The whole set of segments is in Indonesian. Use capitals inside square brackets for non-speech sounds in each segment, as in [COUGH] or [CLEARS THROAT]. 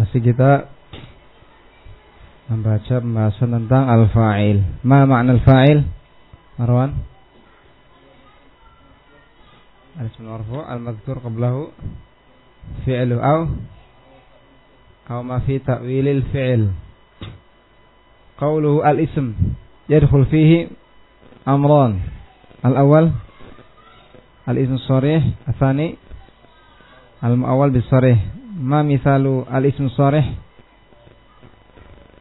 Masih kita membaca pembahasan tentang al-fa'il. Ma makna al-fa'il? Marwan? Al-ism marfu' al-madhkur qablahu fi'lu aw aw ma fi ta'wil al-fi'l. Qawluhu al-ism yadkhul fihi amran. Al-awwal al-ism sharih, al-thani al-muawwal bis-sharih ma misalu al-ism sharih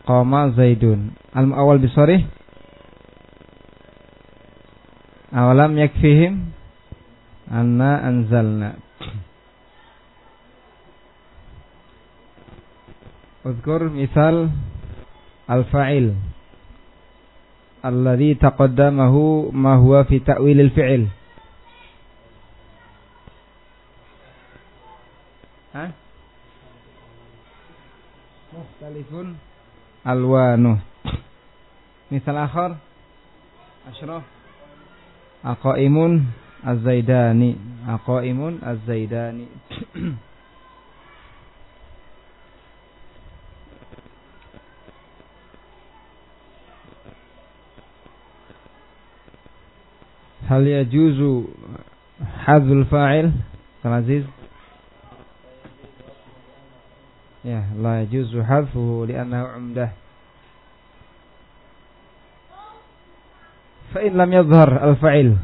qama zaidun al awal bisarih awalam yakfihim anna anzalna Udhkur misal al-fa'il alladhi taqaddamahu ma huwa fi ta'wil al-fi'il Hah? Mukhtalifun. Alwanu. Misal akhar. Asyraf aqaimun az-zaidani. Aqaimun az-zaidani. Hal yajuzu hadzul fa'il? Aziz Ya, la yajuzu hadfuhu li'annahu umdah. Fa in lam yadhhar al-fa'il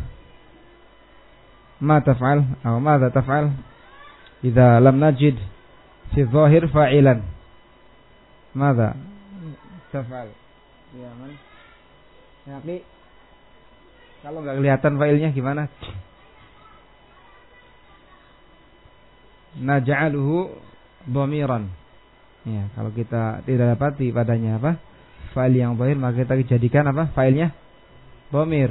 ma taf'al atau madza taf'al? Idza lam najid fi dhahir fa'ilan. Madza taf'al? Ya man. Ya kalau nggak kelihatan fa'ilnya gimana? Naj'aluhu dhamiran Ya, kalau kita tidak dapati padanya apa? File yang zahir maka kita jadikan apa? Filenya bomir.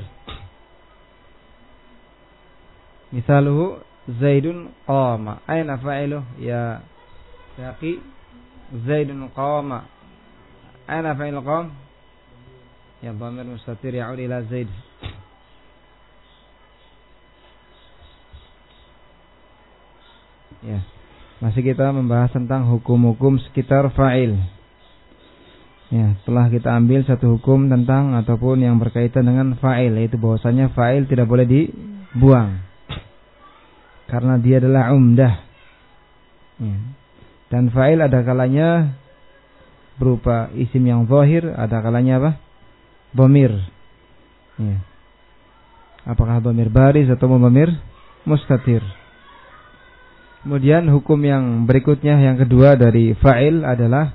Misaluhu Zaidun qama. Aina fa'iluh ya Yaqi Zaidun qama. Aina fa'il qam? Ya dhamir mustatir ya'ud ila Zaid. Ya. Masih kita membahas tentang hukum-hukum sekitar fa'il. Ya, setelah kita ambil satu hukum tentang ataupun yang berkaitan dengan fa'il yaitu bahwasanya fa'il tidak boleh dibuang. Karena dia adalah umdah. Ya. Dan fa'il ada kalanya berupa isim yang zahir, ada kalanya apa? Bomir. Ya. Apakah bomir baris atau bomir mustatir? Kemudian hukum yang berikutnya yang kedua dari fa'il adalah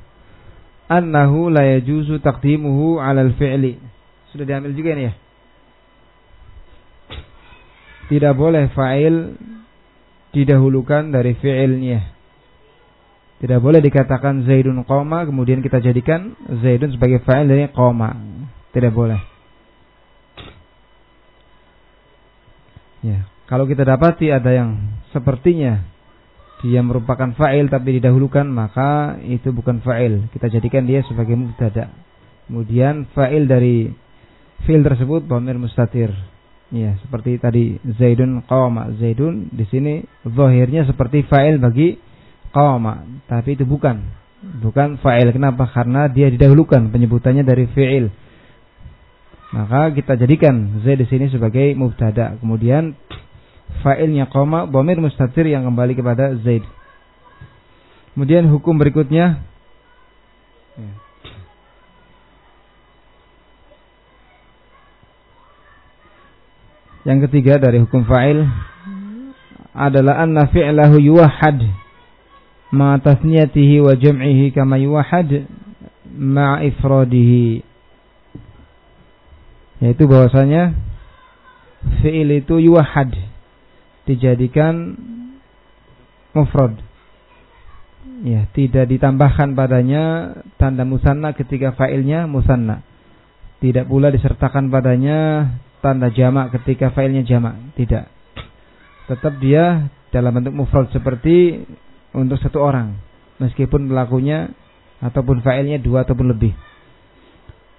annahu la yajuzu taqdimuhu 'alal fi'li. Sudah diambil juga ini ya? Tidak boleh fa'il didahulukan dari fi'ilnya. Tidak boleh dikatakan Zaidun qoma kemudian kita jadikan Zaidun sebagai fa'il dari qoma. Tidak boleh. Ya, kalau kita dapati ada yang sepertinya dia merupakan fa'il tapi didahulukan maka itu bukan fa'il. Kita jadikan dia sebagai mubtada. Kemudian fa'il dari fi'il tersebut dhamir mustatir. Ya seperti tadi zaidun qama. Zaidun di sini zahirnya seperti fa'il bagi qama. Tapi itu bukan. Bukan fa'il. Kenapa? Karena dia didahulukan penyebutannya dari fi'il. Maka kita jadikan zaid di sini sebagai mubtada. Kemudian fa'ilnya koma bomir mustatir yang kembali kepada Zaid. Kemudian hukum berikutnya. Yang ketiga dari hukum fa'il adalah anna fi'lahu yuwahhad ma tasniyatihi wa jam'ihi kama yuwahhad ma ifradihi. Yaitu bahwasanya fi'il itu yuwahhad dijadikan mufrad. Ya, tidak ditambahkan padanya tanda musanna ketika fa'ilnya musanna. Tidak pula disertakan padanya tanda jamak ketika fa'ilnya jamak. Tidak. Tetap dia dalam bentuk mufrad seperti untuk satu orang. Meskipun pelakunya ataupun fa'ilnya dua ataupun lebih.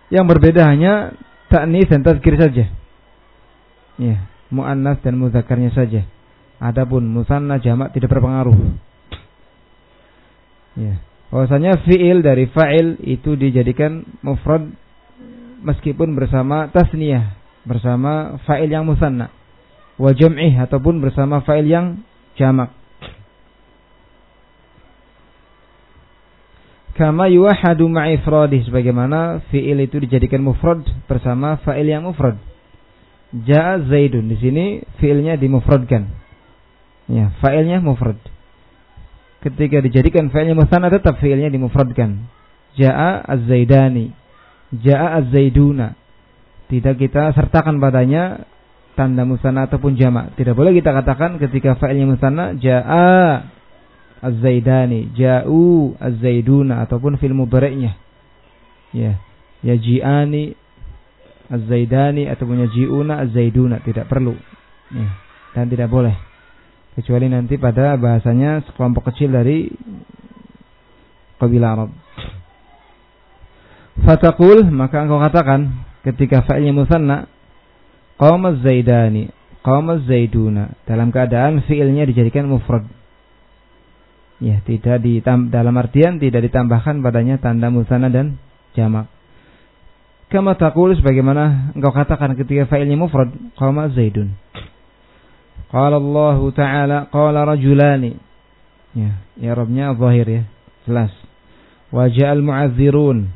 Yang berbeda hanya ta'nis dan tazkir saja. Ya, mu'annas dan muzakarnya saja. Adapun musanna jamak tidak berpengaruh. Ya. Bahwasanya fiil dari fa'il itu dijadikan mufrad meskipun bersama tasniyah, bersama fa'il yang musanna. Wa jam'ih ataupun bersama fa'il yang jamak. Kama yuwahadu ma'ifradih sebagaimana fiil itu dijadikan mufrad bersama fa'il yang mufrad. Ja'a Zaidun di sini fiilnya dimufradkan. Ya, fa'ilnya mufrad. Ketika dijadikan fa'ilnya musanna tetap fiilnya dimufradkan. Ja'a Az-Zaidani. Ja'a Az-Zaiduna. Tidak kita sertakan padanya tanda musanna ataupun jamak. Tidak boleh kita katakan ketika fa'ilnya musanna ja'a Az-Zaidani, ja'u Az-Zaiduna ataupun fil mudhari'nya. Ya. Ya ji'ani Az-Zaidani ataupun yaji'una Az-Zaiduna tidak perlu. Ya. Dan tidak boleh. Kecuali nanti pada bahasanya sekelompok kecil dari kabilah Arab. Fatakul maka engkau katakan ketika fa'ilnya musanna qama zaidani qama zaiduna dalam keadaan fiilnya dijadikan mufrad Ya, tidak ditam dalam artian tidak ditambahkan padanya tanda musana dan jamak. Kama taqul sebagaimana engkau katakan ketika fa'ilnya mufrad, qama Zaidun. Qala Allah Ta'ala qala rajulani. Ya, ya Rabbnya zahir ya, jelas. Wa ja'al mu'adzirun.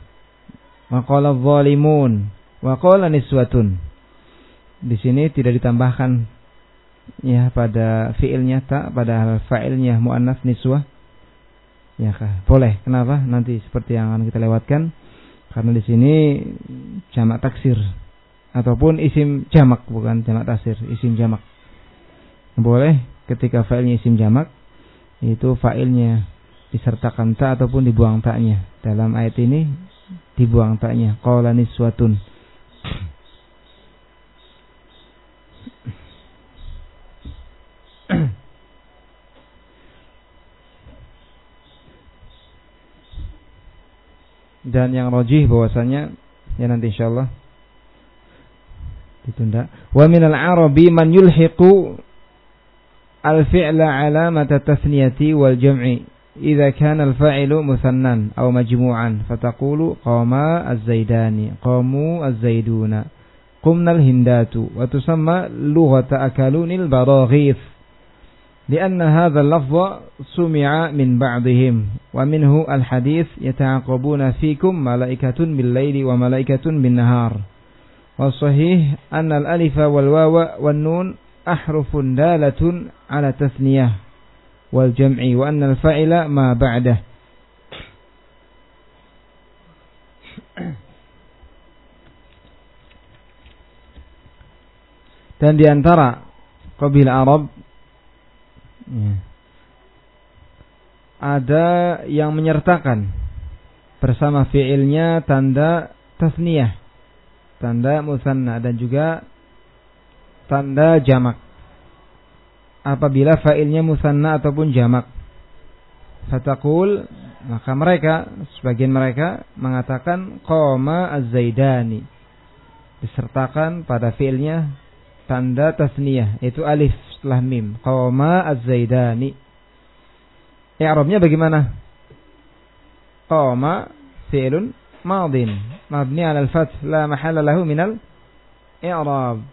Wa qala zalimun. Wa qala niswatun. Di sini tidak ditambahkan ya pada fiilnya tak pada fa'ilnya muannas niswah Ya kah? Boleh. Kenapa? Nanti seperti yang akan kita lewatkan. Karena di sini jamak taksir ataupun isim jamak bukan jamak taksir, isim jamak. Boleh ketika failnya isim jamak itu failnya disertakan ta ataupun dibuang taknya. Dalam ayat ini dibuang taknya. Qala niswatun. dan yang rojih bahwasanya ya nanti insyaallah ditunda wa min al-arabi man yulhiqu الفعل علامة التثنية والجمع إذا كان الفاعل مثنى أو مجموعا فتقول قاما الزيدان قاموا الزيدون. قمنا الهندات وتسمى لغة أكلون البراغيث لأن هذا اللفظ سمع من بعضهم. ومنه الحديث يتعاقبون فيكم ملائكة بالليل وملائكة بالنهار. والصحيح أن الألف والواو والنون ahrufun dalatun ala tasniyah wal jam'i wa anna al-fa'ila ma ba'dah dan di antara qabil Arab ya, ada yang menyertakan bersama fiilnya tanda tasniyah tanda musanna dan juga tanda jamak. Apabila failnya musanna ataupun jamak. Fatakul maka mereka sebagian mereka mengatakan qoma az-zaidani disertakan pada fiilnya tanda tasniyah itu alif setelah mim. Qama az-Zaidani. I'rabnya bagaimana? Qama fi'lun madin mabni 'ala al-fath la mahalla lahu min al-i'rab.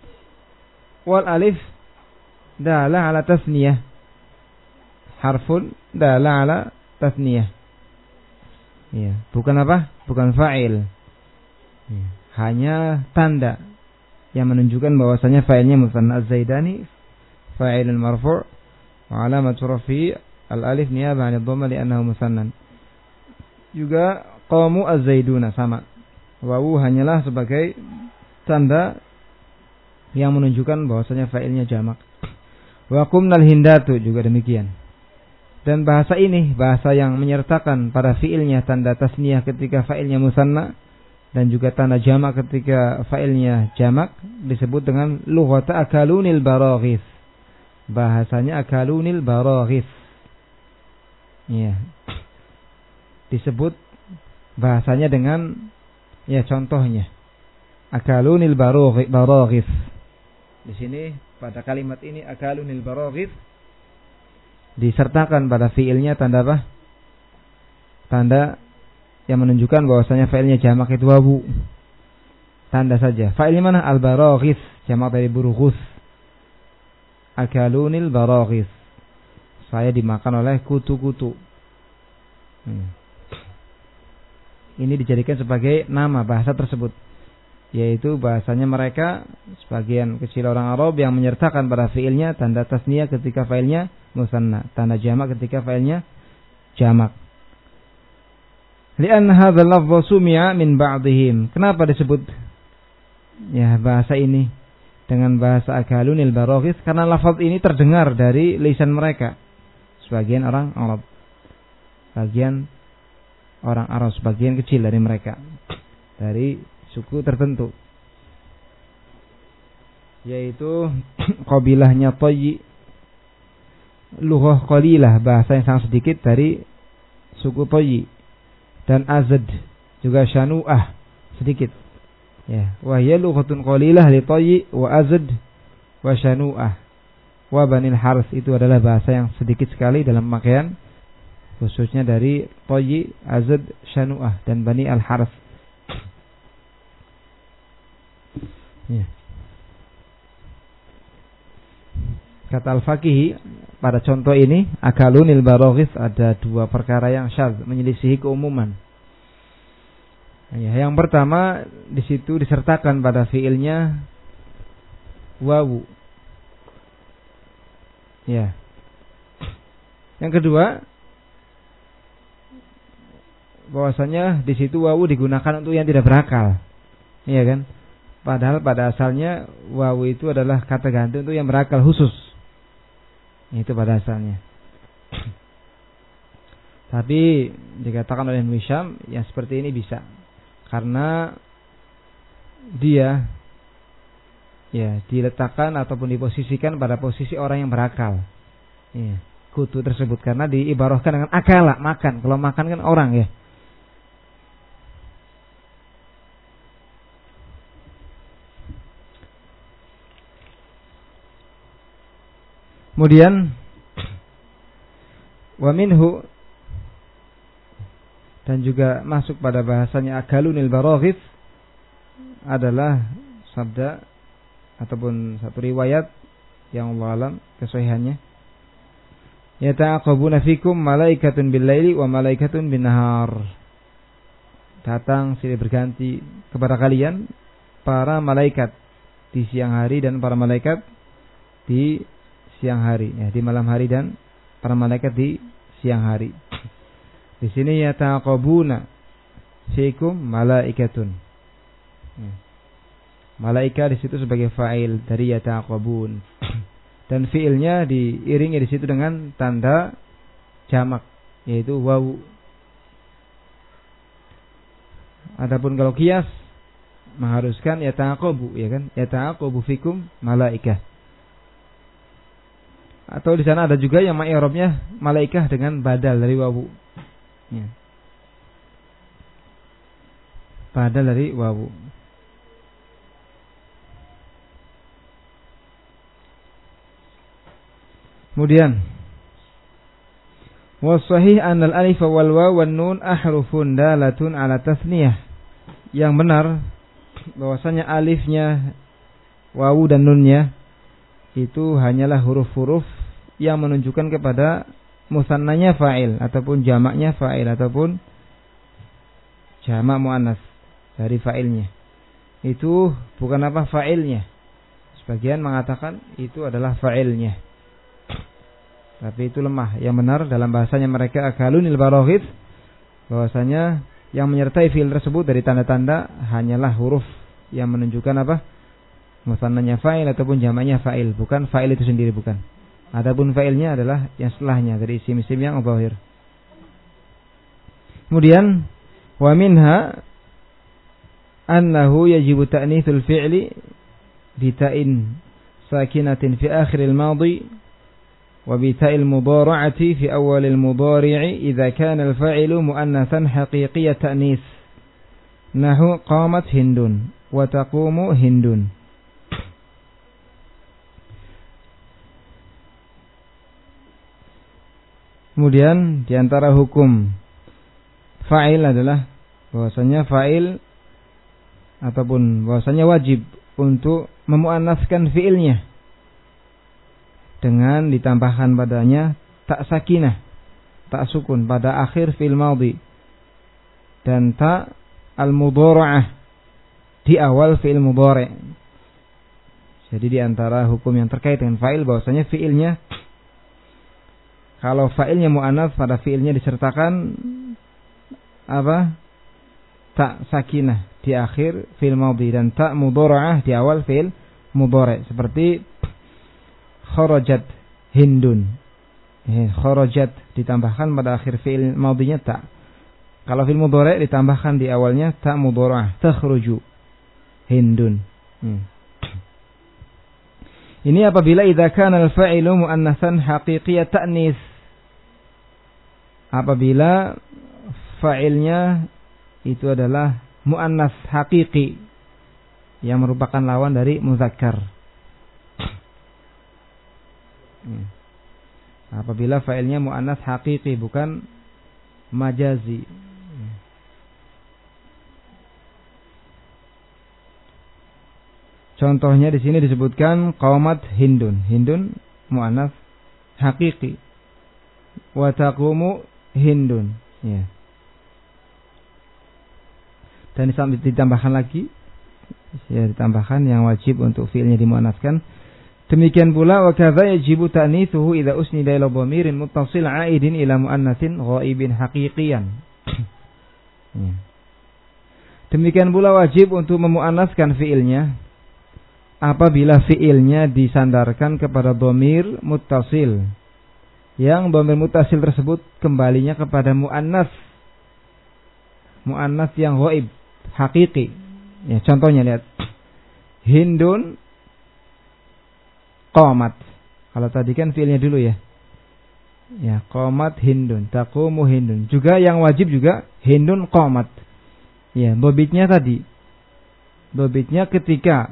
Wal alif dala 'ala tasniyah. Harfun dala 'ala tasniyah. Ya, bukan apa? Bukan fa'il. Ya, hanya tanda yang menunjukkan bahwasanya fa'ilnya musanna az-zaidani fa'ilun marfu' wa alamatu rafi al-alif niyabah 'an dhamma li'annahu musannan. Juga qamu az-zaiduna sama. Wawu hanyalah sebagai tanda yang menunjukkan bahwasanya fa'ilnya jamak. Wa qumnal hindatu juga demikian. Dan bahasa ini bahasa yang menyertakan pada fiilnya tanda tasniyah ketika fa'ilnya musanna dan juga tanda jamak ketika fa'ilnya jamak disebut dengan lughata akalunil baraghis bahasanya akalunil baraghis. Ya. Disebut bahasanya dengan ya contohnya akalunil baraghis. Di sini pada kalimat ini akalunil baraghis disertakan pada fiilnya tanda apa? tanda yang menunjukkan bahwasanya fa'ilnya jamak itu wawu. Tanda saja. Fa'ilnya mana? Al-baraghis, jamak dari burughus. Akalunil baraghis. Saya dimakan oleh kutu-kutu. Hmm. Ini dijadikan sebagai nama bahasa tersebut. Yaitu bahasanya mereka sebagian kecil orang Arab yang menyertakan pada fiilnya tanda tasniyah ketika failnya musanna, tanda jamak ketika failnya jamak. Lian hadzal sumi'a min ba'dihim. Kenapa disebut ya bahasa ini dengan bahasa akalunil baraghis karena lafaz ini terdengar dari lisan mereka sebagian orang Arab. Bagian orang Arab sebagian kecil dari mereka dari suku tertentu. Yaitu [CLEARS THROAT] kabilahnya Toyi lughah qalilah bahasa yang sangat sedikit dari suku Toyi. Dan azad juga syanu'ah sedikit. Ya wa hiya lughatun qalilah li tayyi wa azad wa syanu'ah. Wa banil haris itu adalah bahasa yang sedikit sekali dalam pemakaian khususnya dari tayyi azad syanu'ah dan bani al ya kata al-faqih pada contoh ini, akalunil baroghis ada dua perkara yang syaz, menyelisihi keumuman. Ya, yang pertama di situ disertakan pada fiilnya wawu. Ya. Yang kedua, bahwasanya di situ wawu digunakan untuk yang tidak berakal. Iya kan? Padahal pada asalnya wawu itu adalah kata ganti untuk yang berakal khusus. Itu pada asalnya. [CLEARS THROAT] Tapi dikatakan oleh Wisham yang seperti ini bisa. Karena dia ya diletakkan ataupun diposisikan pada posisi orang yang berakal. Ya, kutu tersebut karena diibarahkan dengan akala makan. Kalau makan kan orang ya. Kemudian wa minhu dan juga masuk pada bahasanya akalunil baraghif adalah sabda ataupun satu riwayat yang Allah alam kesahihannya yata'aqabuna fikum malaikatun bil laili wa malaikatun bin nahar datang silih berganti kepada kalian para malaikat di siang hari dan para malaikat di siang hari ya di malam hari dan para malaikat di siang hari. Di sini ya taqabuna fikum malaikatun. Ya. Malaikat di situ sebagai fa'il dari ya taqabun. Dan fiilnya diiringi di situ dengan tanda jamak yaitu wawu. Adapun kalau kias mengharuskan ya taqabu ya kan? Ya taqabu fikum malaikat atau di sana ada juga yang ma'irobnya malaikah dengan badal dari wawu. Ya. Badal dari wawu. Kemudian Wasahih anal alif wal waw wan nun ahrufun dalatun ala tasniyah. Yang benar bahwasanya alifnya wawu dan nunnya itu hanyalah huruf-huruf yang menunjukkan kepada musannanya fa'il ataupun jamaknya fa'il ataupun jamak muannas dari fa'ilnya. Itu bukan apa fa'ilnya. Sebagian mengatakan itu adalah fa'ilnya. Tapi itu lemah. Yang benar dalam bahasanya mereka akalunil barohid bahwasanya yang menyertai fi'il tersebut dari tanda-tanda hanyalah huruf yang menunjukkan apa? Musannanya fa'il ataupun jamaknya fa'il, bukan fa'il itu sendiri bukan. Adapun fa'ilnya adalah yang setelahnya dari isim-isim yang zahir. Kemudian wa minha annahu yajibu ta'nitsul fi'li bita'in sakinatin fi akhir al-madi wa bita'il mudara'ati fi awal al-mudari'i idza kana al-fa'ilu muannathan haqiqiyyat ta'nis nahu qamat hindun wa taqumu hindun Kemudian di antara hukum fa'il adalah bahwasanya fa'il ataupun bahwasanya wajib untuk memuannaskan fiilnya dengan ditambahkan padanya tak sakinah, tak sukun pada akhir fi'il madhi dan tak al-mudhara'ah di awal fi'il mudhari'. Jadi di antara hukum yang terkait dengan fa'il bahwasanya fi'ilnya kalau fa'ilnya mu'annas pada fi'ilnya disertakan apa? Tak sakinah di akhir fi'il madhi dan tak mudhara'ah di awal fi'il mudhari' seperti kharajat hindun. Eh, kharajat ditambahkan pada akhir fi'il madhinya tak. Kalau fi'il mudhari' ditambahkan di awalnya tak mudhara'ah takhruju hindun. Hmm. Ini apabila idza kana al-fa'ilu muannatsan haqiqiyat ta'nis apabila fa'ilnya itu adalah muannas hakiki yang merupakan lawan dari muzakkar. Hmm. Apabila fa'ilnya muannas hakiki bukan majazi. Hmm. Contohnya di sini disebutkan qaumat hindun. Hindun muannas hakiki. Wa taqumu hindun ya. Dan ditambahkan lagi ya ditambahkan yang wajib untuk fiilnya dimuannaskan demikian pula wa kadza yajibu ta'nithuhu idza usnida ila dhamirin muttasil 'aidin ila muannatsin ghaibin haqiqiyan. [CLEARS THROAT] Ya. demikian pula wajib untuk memuannaskan fiilnya apabila fiilnya disandarkan kepada dhamir muttasil yang dhamir mutasil tersebut kembalinya kepada muannas. Muannas yang ghaib hakiki. Ya contohnya lihat. Hindun qamat. Kalau tadi kan fiilnya dulu ya. Ya qamat hindun taqumu hindun. Juga yang wajib juga hindun qamat. Ya bobitnya tadi. Bobitnya ketika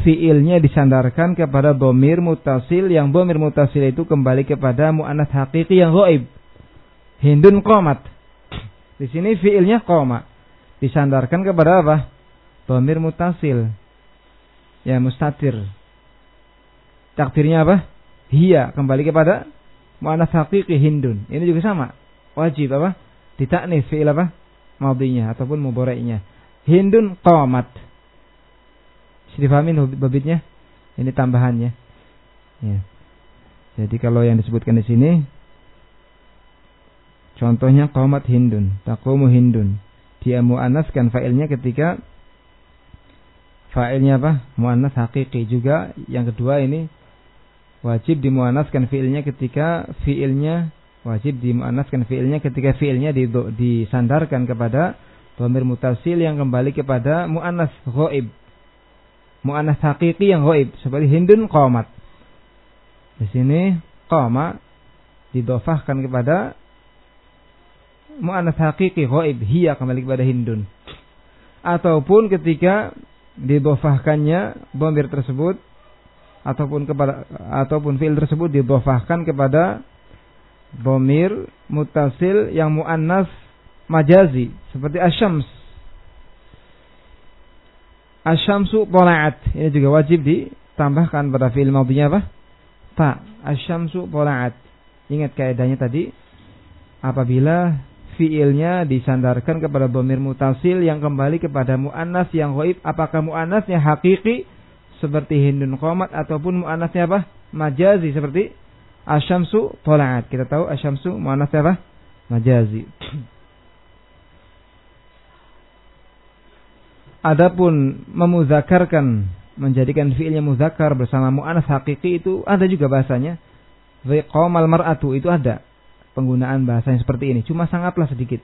fiilnya disandarkan kepada bomir mutasil yang bomir mutasil itu kembali kepada mu'annas hakiki yang goib. Hindun komat. Di sini fiilnya koma. Disandarkan kepada apa? Bomir mutasil. Ya mustatir. Takdirnya apa? Hia kembali kepada mu'annas hakiki hindun. Ini juga sama. Wajib apa? Ditaknis fiil apa? Maudinya ataupun muboreknya. Hindun komat dipahami babitnya? Ini tambahannya. Ya. Jadi kalau yang disebutkan di sini contohnya qaumat hindun, taqumu hindun. Dia muannaskan fa'ilnya ketika fa'ilnya apa? Muannas hakiki juga. Yang kedua ini wajib dimuannaskan fi'ilnya ketika fi'ilnya wajib dimuannaskan fi'ilnya ketika fi'ilnya disandarkan kepada dhamir mutasil yang kembali kepada muannas ghaib mu'annas hakiki yang gaib seperti hindun qamat. Di sini qama didofahkan kepada mu'annas hakiki gaib hiya kembali kepada hindun. Ataupun ketika didofahkannya bomir tersebut ataupun kepada ataupun fiil tersebut didofahkan kepada bomir mutasil yang mu'annas majazi seperti asyams Asyamsu tola'at. Ini juga wajib ditambahkan pada fi'il madhinya apa? Ta. Asyamsu tola'at. Ingat kaidahnya tadi. Apabila fi'ilnya disandarkan kepada bomir mutasil yang kembali kepada mu'annas yang goib. Apakah mu'annasnya hakiki seperti hindun qomat ataupun mu'annasnya apa? Majazi seperti asyamsu tola'at. Kita tahu asyamsu mu'annasnya apa? Majazi. [CLEARS THROAT] Adapun memuzakarkan menjadikan fiilnya muzakar bersama mu'anas hakiki itu ada juga bahasanya. Qamal mar'atu itu ada penggunaan bahasa yang seperti ini, cuma sangatlah sedikit.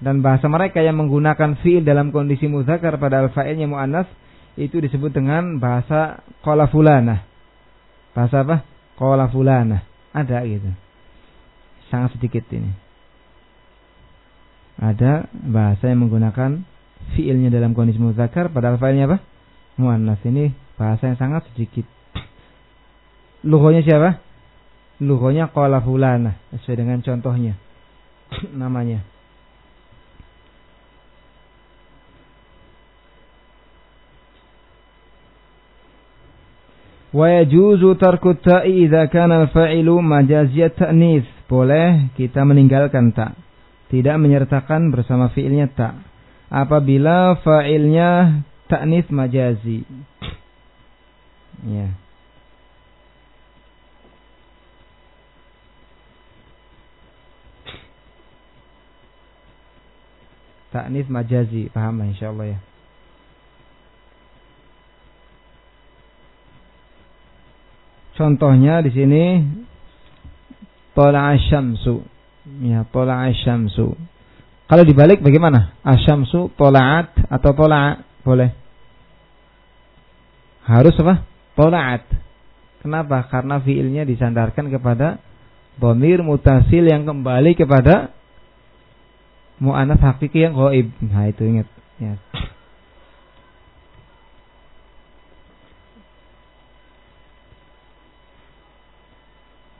Dan bahasa mereka yang menggunakan fiil dalam kondisi muzakar pada al-fa'ilnya mu'annas itu disebut dengan bahasa qala fulana. Bahasa apa? Qala fulana. Ada gitu. Sangat sedikit ini. Ada bahasa yang menggunakan fiilnya dalam kondisi muzakkar padahal failnya apa? Muannas. Ini bahasa yang sangat sedikit. Lugonya siapa? Lugonya qala fulana sesuai dengan contohnya. [CLEARS THROAT] namanya. Wa yajuzu tarku ta'i idza kana f'ailu majaziyat ta'nits. Boleh kita meninggalkan tak. Tidak menyertakan bersama fiilnya tak. Apabila fa'ilnya ta'nis majazi. Ya. Ta'nis majazi, paham lah insyaallah ya. Contohnya di sini tola asyamsu. Ya, tola asyamsu. Kalau dibalik bagaimana? Asyamsu tola'at atau tola boleh? Harus apa? Tola'at. Kenapa? Karena fiilnya disandarkan kepada bomir mutasil yang kembali kepada mu'anas hakiki yang goib. Nah itu ingat. Ya.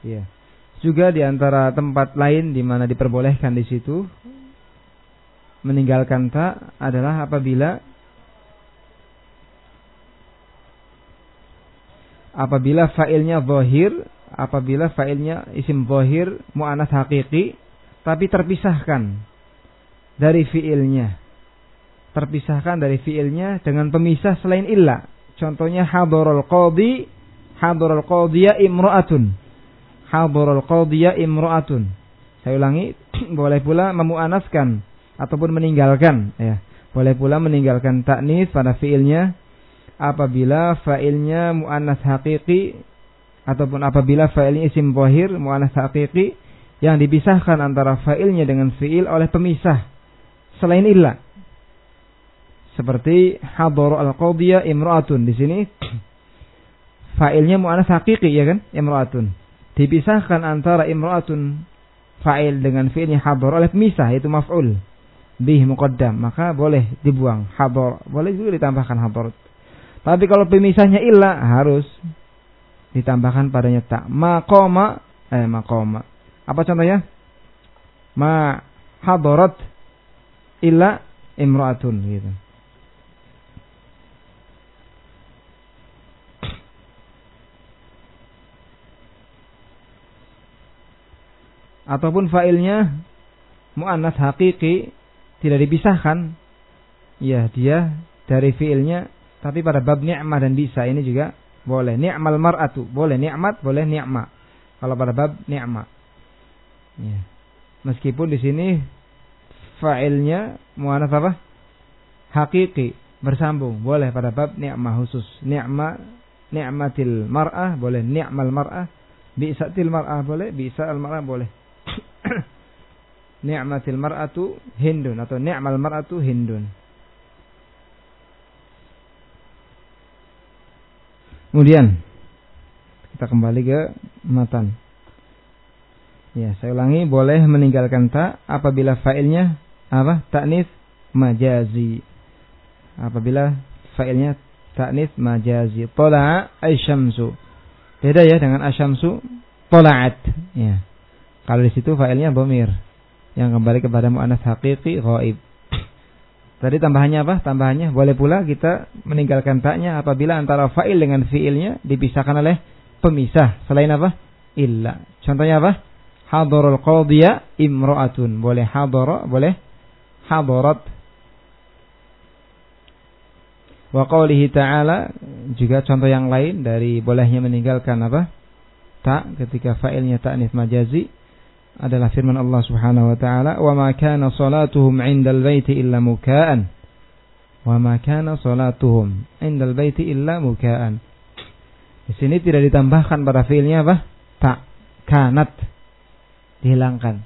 Ya. Juga di antara tempat lain di mana diperbolehkan di situ meninggalkan ta adalah apabila apabila failnya zahir, apabila failnya isim zahir muannas hakiki tapi terpisahkan dari fiilnya. Terpisahkan dari fiilnya dengan pemisah selain illa. Contohnya hadarul qadi, hadarul qadiya imra'atun hadarul qadhiya imra'atun. Saya ulangi, [CLEARS THROAT] boleh pula memuanaskan ataupun meninggalkan ya. Boleh pula meninggalkan taknis pada fiilnya apabila failnya muannas hakiki ataupun apabila failnya isim zahir muannas hakiki yang dipisahkan antara failnya dengan fiil oleh pemisah. Selain illa. Seperti hadar al-qadhiya imra'atun. Di sini [CLEARS THROAT] failnya muannas hakiki ya kan? Imra'atun. Dipisahkan antara imra'atun fa'il dengan fi'ilnya hadar oleh pemisah itu maf'ul bih muqaddam maka boleh dibuang hadar boleh juga ditambahkan hadar. Tapi kalau pemisahnya illa harus ditambahkan padanya tak. Maqama eh maqama. Apa contohnya? Ma hadarat illa imra'atun gitu. Ataupun failnya muannas hakiki tidak dipisahkan. Ya dia dari fiilnya tapi pada bab ni'mah dan bisa ini juga boleh. Ni'mal mar'atu boleh ni'mat boleh ni'ma. Kalau pada bab ni'mah ya. Meskipun di sini failnya muannas apa? Hakiki bersambung. Boleh pada bab ni'mah khusus. Ni'ma ni'matil mar'ah boleh ni'mal mar'ah. Bi'satil mar'ah boleh bi'sal mar'ah boleh ni'matil mar'atu hindun atau ni'mal mar'atu hindun. Kemudian kita kembali ke matan. Ya, saya ulangi boleh meninggalkan ta apabila failnya apa? Taknis majazi. Apabila failnya taknis majazi. Tola'a asyamsu. Beda ya dengan asyamsu tola'at. Ya. Kalau di situ failnya bomir yang kembali kepada mu'anas hakiki ghaib. Tadi tambahannya apa? Tambahannya boleh pula kita meninggalkan taknya apabila antara fa'il dengan fi'ilnya dipisahkan oleh pemisah. Selain apa? Illa. Contohnya apa? Hadarul qadhiya imra'atun. Boleh hadara, boleh hadarat. Wa qawlihi ta'ala juga contoh yang lain dari bolehnya meninggalkan apa? Tak ketika fa'ilnya ta'nif majazi adalah firman Allah Subhanahu wa taala, "Wa ma kana salatuhum 'indal baiti illa muka'an." Wa ma kana salatuhum 'indal baiti illa muka'an. Di sini tidak ditambahkan pada fiilnya apa? Tak. Kanat. Dihilangkan.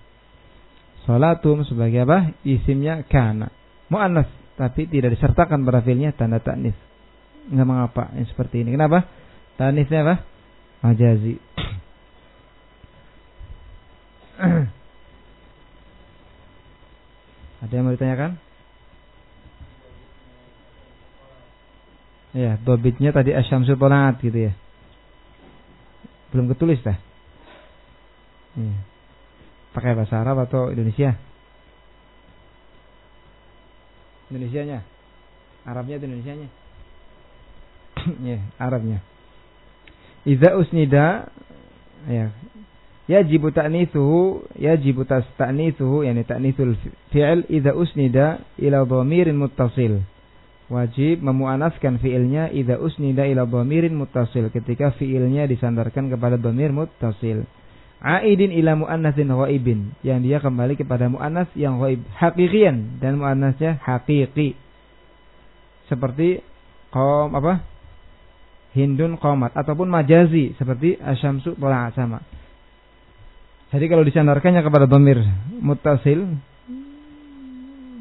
Salatum sebagai apa? Isimnya kana. Mu'annas. Tapi tidak disertakan pada fiilnya tanda taknis. Enggak mengapa. Yang seperti ini. Kenapa? Taknisnya apa? Majazi. [CLEARS THROAT] Ada yang mau ditanyakan? Ya, dobitnya tadi asyamsul tolat gitu ya. Belum ketulis dah. Ya. Pakai bahasa Arab atau Indonesia? Indonesianya. Arabnya atau Indonesianya? [CLEARS THROAT] ya, Arabnya. Idza usnida ya yajibu ta'nithuhu yajibu ta'nithuhu yani ta'nithul fi'il idza usnida ila dhamirin muttasil. Wajib memuanaskan fiilnya idza usnida ila dhamirin muttasil ketika fiilnya disandarkan kepada dhamir muttasil. Aidin ila muannatsin ghaibin yang dia kembali kepada muannas yang ghaib haqiqian dan muannasnya haqiqi. Seperti qom apa? Hindun qomat ataupun majazi seperti asyamsu tolak sama jadi kalau disandarkannya kepada dhamir muttasil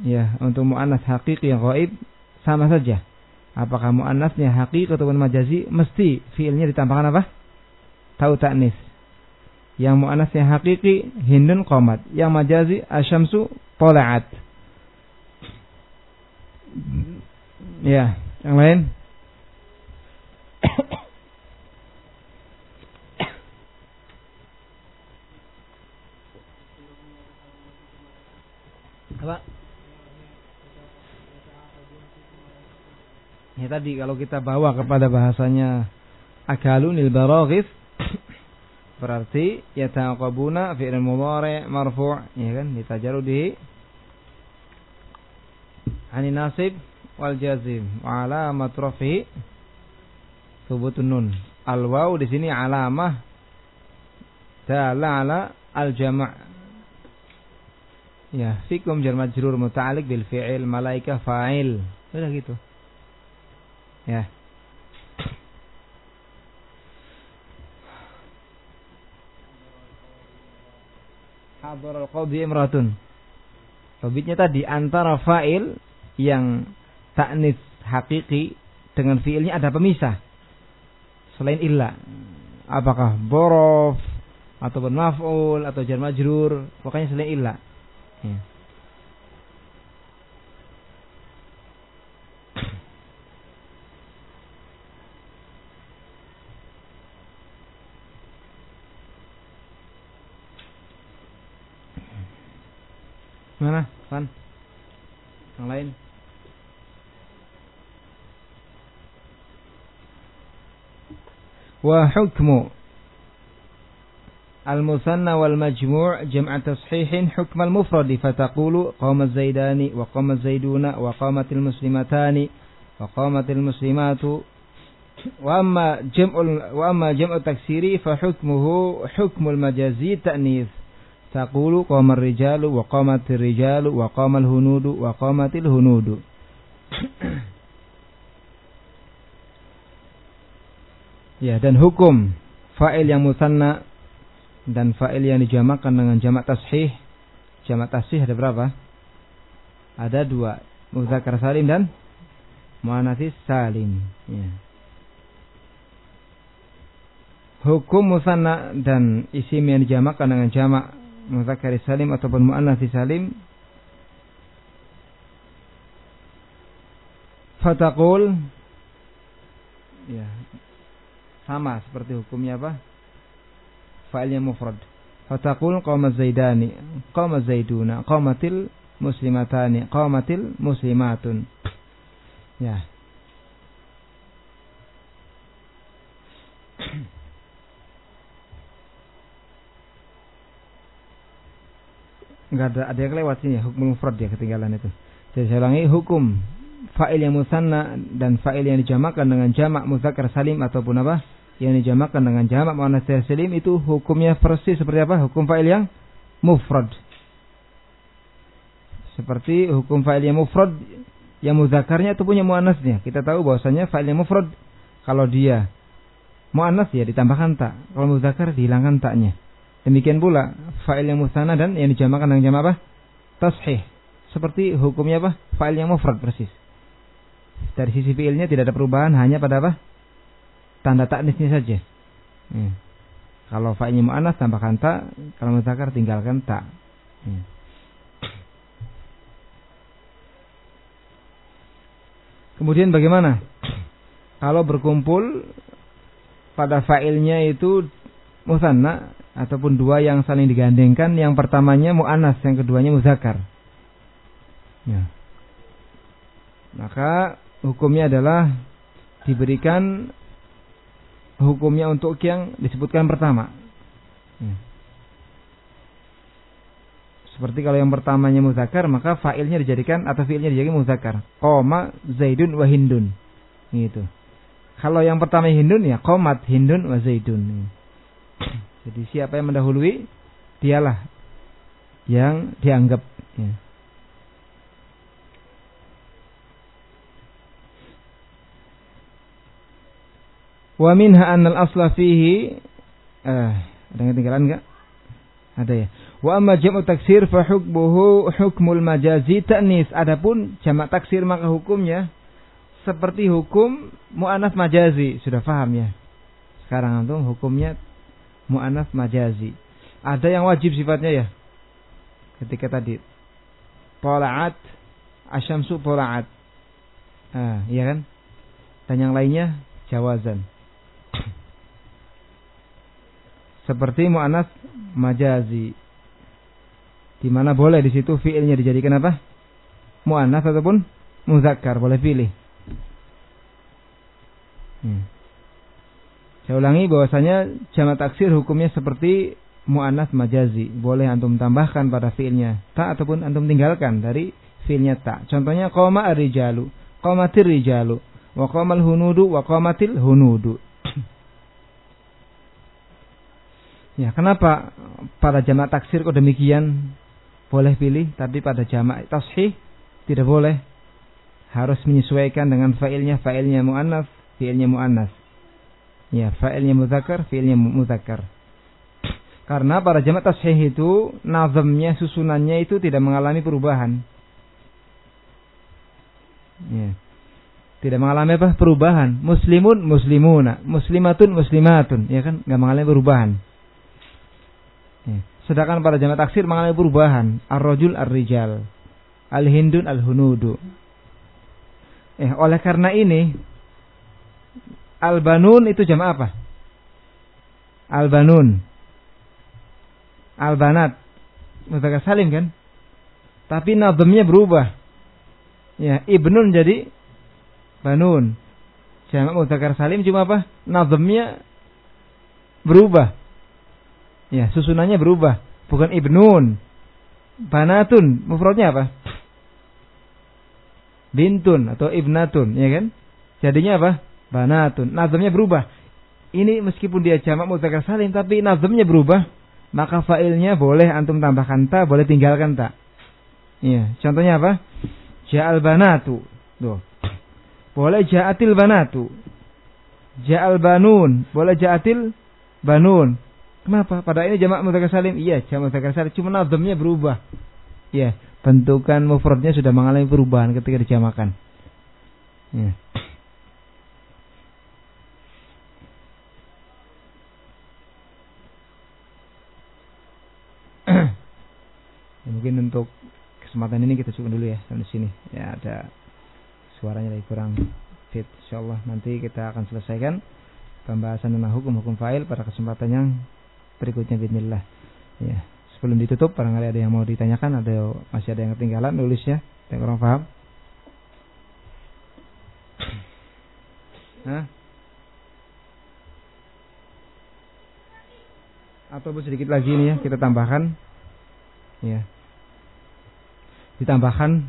ya untuk muannas haqiqi yang ghaib sama saja. Apakah muannasnya hakiki ataupun majazi mesti fiilnya ditambahkan apa? Tahu taknis. Yang muannasnya hakiki hindun qomat. Yang majazi asyamsu tola'at. Ya, yang lain? Apa? Ya tadi kalau kita bawa kepada bahasanya akalunil baraghif [COUGHS] berarti yataqabuna fi'il mudhari' marfu' ya kan ditajaru di ani nasib wal jazim wa alamat rafi nun al waw di sini alamah dalla ala al jama' ya fikum jar majrur muta'alliq bil fi'il malaika fa'il udah gitu Ya. Hadar al-qadhi imratun. Tobitnya tadi antara fa'il yang taknis hakiki dengan fiilnya ada pemisah. Selain illa. Apakah borof ataupun maf'ul atau jar majrur, pokoknya selain illa. Ya. Mana, San? Yang lain? Wa hukmu المثنى والمجموع جمع تصحيح حكم المفرد فتقول قام الزيدان وقام الزيدون وقامت المسلمتان وقامت المسلمات. وأما جمع وأما جمع التكسير فحكمه حكم المجازي تأنيث Taqulu qamar rijalu wa qamatir rijalu wa qamal hunudu wa qamatil hunudu. ya, dan hukum fa'il yang musanna dan fa'il yang dijamakkan dengan jamak tashih. Jamak tashih ada berapa? Ada dua. Muzakkar salim dan muannats salim. Ya. Hukum musanna dan isim yang dijamakkan dengan jamak muzakkar salim ataupun muannats salim fataqul ya sama seperti hukumnya apa fa'ilnya mufrad fataqul qama zaidani qama zaiduna qamatil muslimatani qamatil muslimatun ya Enggak ada ada yang lewat sini hukum mufrad ya ketinggalan itu. Jadi saya ulangi hukum fa'il yang musanna dan fa'il yang dijamakan dengan jamak muzakkar salim ataupun apa? Yang dijamakan dengan jamak muannas salim itu hukumnya persis seperti apa? Hukum fa'il yang mufrad. Seperti hukum fa'il yang mufrad yang muzakkarnya itu punya muannasnya. Kita tahu bahwasanya fa'il yang mufrad kalau dia muannas ya ditambahkan tak. Kalau muzakkar dihilangkan taknya. Demikian pula fa'il yang musana dan yang dijamakan dengan jamak apa? Tashih. Seperti hukumnya apa? Fa'il yang mufrad persis. Dari sisi fiilnya tidak ada perubahan hanya pada apa? Tanda taknisnya saja. Ya. Kalau fa'ilnya mu'anas tambahkan tak, kalau mutakar tinggalkan tak. Ya. Kemudian bagaimana? Kalau berkumpul pada fa'ilnya itu musanna ataupun dua yang saling digandengkan, yang pertamanya mu'anas, yang keduanya muzakkar. Ya. Maka hukumnya adalah diberikan hukumnya untuk yang disebutkan pertama. Ya. Seperti kalau yang pertamanya muzakkar maka fa'ilnya dijadikan atau fi'ilnya dijadikan muzakkar. Qoma Zaidun wa Hindun. Gitu. Kalau yang pertama Hindun ya qomat Hindun wa Zaidun. Jadi siapa yang mendahului dialah yang dianggap ya. Wa minha annal asla fihi eh, ada yang ketinggalan enggak? Ada ya. Wa amma jam'u taksir fa hukmuhu hukmul majazi ta'nis. Adapun jamak taksir maka hukumnya seperti hukum mu'anats majazi. Sudah paham ya? Sekarang antum hukumnya mu'anats majazi. Ada yang wajib sifatnya ya. Ketika tadi pola'at asyamsu pola'at. Ah, iya kan? Dan yang lainnya jawazan. Seperti mu'anats majazi di mana boleh di situ fiilnya dijadikan apa? Mu'annas ataupun muzakkar, boleh pilih. Hmm. Saya ulangi bahwasanya jamak taksir hukumnya seperti mu'annas majazi. Boleh antum tambahkan pada fiilnya tak ataupun antum tinggalkan dari fiilnya tak. Contohnya qoma ar-rijalu, qamatir rijalu, wa qamal hunudu wa qamatil hunudu. Ya, kenapa pada jamak taksir kok demikian? boleh pilih tapi pada jamak tashih tidak boleh. Harus menyesuaikan dengan fa'ilnya fa'ilnya muannas fi'ilnya muannas. Ya fa'ilnya muzakkar fi'ilnya muzakkar. [CLEARS THROAT] Karena pada jamak tashih itu nazamnya susunannya itu tidak mengalami perubahan. Ya. Tidak mengalami apa? Perubahan. Muslimun muslimuna. Muslimatun muslimatun. Ya kan? Nggak mengalami perubahan. Sedangkan pada jamak taksir mengalami perubahan. Ar-rajul ar-rijal. Al-hindun al-hunudu. Eh, oleh karena ini al-banun itu jamak apa? Al-banun. Al-banat. Mudzakkar salim kan? Tapi nazamnya berubah. Ya, ibnun jadi banun. Jamak mudzakkar salim cuma apa? Nazamnya berubah. Ya, susunannya berubah. Bukan ibnun. Banatun. Mufradnya apa? Bintun atau ibnatun, ya kan? Jadinya apa? Banatun. Nazamnya berubah. Ini meskipun dia jamak mudzakkar salim tapi nazamnya berubah, maka failnya boleh antum tambahkan ta, boleh tinggalkan ta. Iya, contohnya apa? Ja'al banatu. Tuh. Boleh ja'atil banatu. Ja'al banun, boleh ja'atil banun. Kenapa? Pada ini jamak mudzakkar salim. Iya, jamak mudzakkar salim. Cuma nazamnya berubah. Iya, bentukan mufradnya sudah mengalami perubahan ketika dijamakan. Ya. ya, mungkin untuk kesempatan ini kita cukup dulu ya sampai sini. Ya ada suaranya lagi kurang fit. Insyaallah nanti kita akan selesaikan pembahasan tentang hukum-hukum fa'il pada kesempatan yang berikutnya bismillah. Ya, sebelum ditutup barangkali ada yang mau ditanyakan, ada masih ada yang ketinggalan nulisnya, yang kurang paham. Hah? Atau sedikit lagi nih ya, kita tambahkan. Ya. Ditambahkan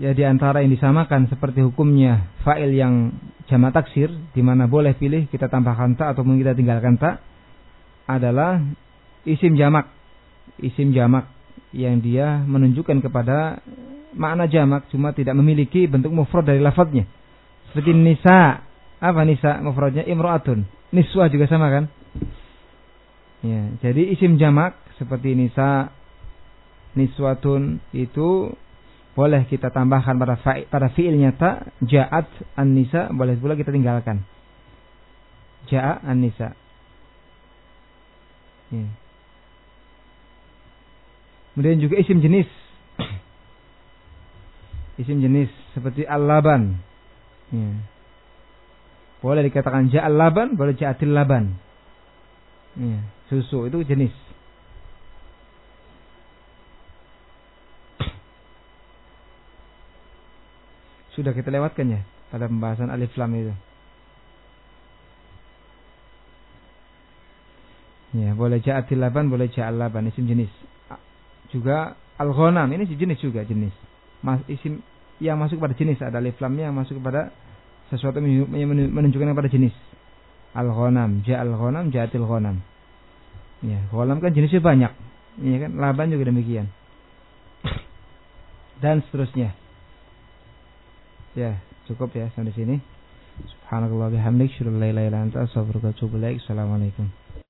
ya di antara yang disamakan seperti hukumnya fa'il yang jamak taksir di mana boleh pilih kita tambahkan tak ataupun kita tinggalkan tak adalah isim jamak. Isim jamak yang dia menunjukkan kepada makna jamak cuma tidak memiliki bentuk mufrad dari lafadznya. Seperti nisa. Apa nisa mufradnya? Imro'atun. Niswah juga sama kan? Ya, jadi isim jamak seperti nisa, niswatun itu boleh kita tambahkan pada fa pada fiilnya ta ja'at an-nisa boleh pula kita tinggalkan. Ja'a an-nisa. Ya. Kemudian juga isim jenis. [CLEARS THROAT] isim jenis seperti al-laban. Ya. Boleh dikatakan ja'al laban, boleh ja'atil laban. Ya. Susu itu jenis. [CLEARS THROAT] Sudah kita lewatkan ya pada pembahasan alif lam itu. Ya, boleh ja'atil laban, boleh ja'al laban isim jenis. Juga al-ghanam ini jenis juga jenis. Mas, isim yang masuk pada jenis ada alif yang masuk kepada sesuatu yang menunjukkan kepada jenis. Al-ghanam, ja'al ghanam, ja'atil ghanam. Ya, ghanam kan jenisnya banyak. Iya kan? Laban juga demikian. Dan seterusnya. Ya, cukup ya sampai sini. Subhanallah bihamdik, syukur la ilaha illa anta, astaghfiruka wa. Assalamualaikum.